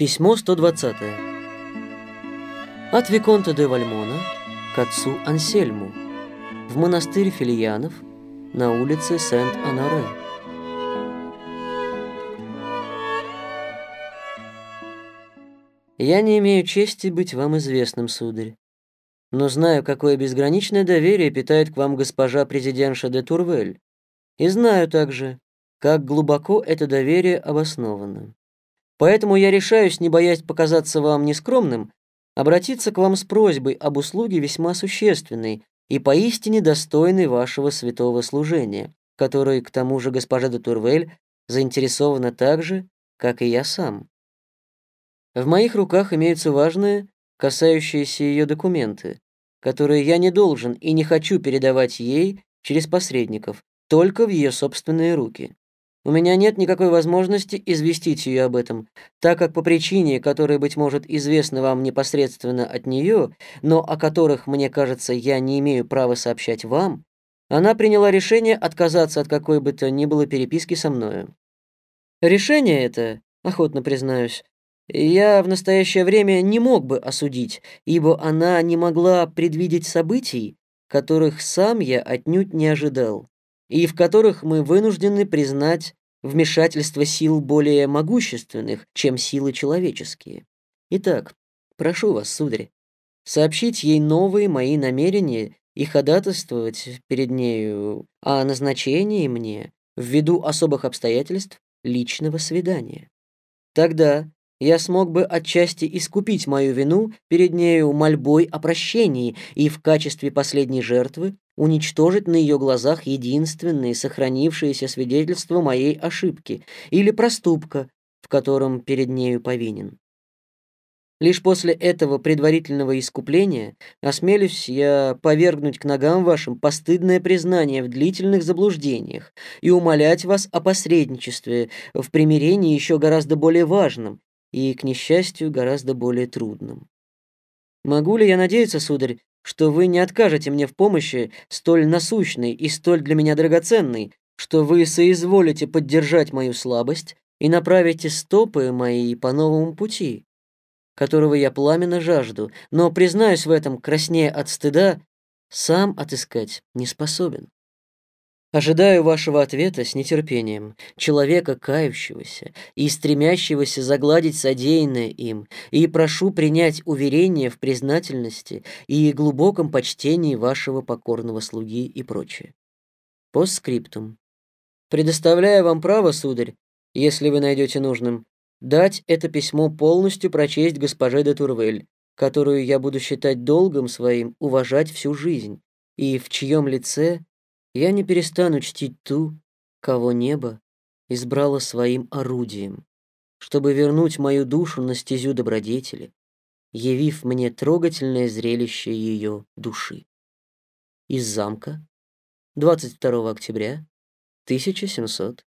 Письмо 120. От Виконта де Вальмона к отцу Ансельму в монастырь Филиянов на улице Сент-Анаре. Я не имею чести быть вам известным, сударь, но знаю, какое безграничное доверие питает к вам госпожа президентша де Турвель, и знаю также, как глубоко это доверие обосновано. Поэтому я решаюсь, не боясь показаться вам нескромным, обратиться к вам с просьбой об услуге весьма существенной и поистине достойной вашего святого служения, которой, к тому же, госпожа де Турвель заинтересована так же, как и я сам. В моих руках имеются важные, касающиеся ее документы, которые я не должен и не хочу передавать ей через посредников, только в ее собственные руки. У меня нет никакой возможности известить ее об этом, так как по причине, которая, быть может, известна вам непосредственно от нее, но о которых, мне кажется, я не имею права сообщать вам, она приняла решение отказаться от какой бы то ни было переписки со мною. Решение это, охотно признаюсь, я в настоящее время не мог бы осудить, ибо она не могла предвидеть событий, которых сам я отнюдь не ожидал и в которых мы вынуждены признать вмешательство сил более могущественных, чем силы человеческие. Итак, прошу вас, сударь, сообщить ей новые мои намерения и ходатайствовать перед нею о назначении мне, ввиду особых обстоятельств, личного свидания. Тогда я смог бы отчасти искупить мою вину перед нею мольбой о прощении и в качестве последней жертвы уничтожить на ее глазах единственные сохранившиеся свидетельства моей ошибки или проступка, в котором перед нею повинен. Лишь после этого предварительного искупления осмелюсь я повергнуть к ногам вашим постыдное признание в длительных заблуждениях и умолять вас о посредничестве в примирении еще гораздо более важном и, к несчастью, гораздо более трудном. Могу ли я надеяться, сударь, что вы не откажете мне в помощи столь насущной и столь для меня драгоценной, что вы соизволите поддержать мою слабость и направите стопы мои по новому пути, которого я пламенно жажду, но, признаюсь в этом, краснея от стыда, сам отыскать не способен. Ожидаю вашего ответа с нетерпением, человека кающегося и стремящегося загладить содеянное им, и прошу принять уверение в признательности и глубоком почтении вашего покорного слуги и прочее. Постскриптум. Предоставляю вам право, сударь, если вы найдете нужным, дать это письмо полностью прочесть госпоже де Турвель, которую я буду считать долгом своим уважать всю жизнь, и в чьем лице я не перестану чтить ту, кого небо избрало своим орудием, чтобы вернуть мою душу на стезю добродетели, явив мне трогательное зрелище ее души. Из замка 22 октября 1700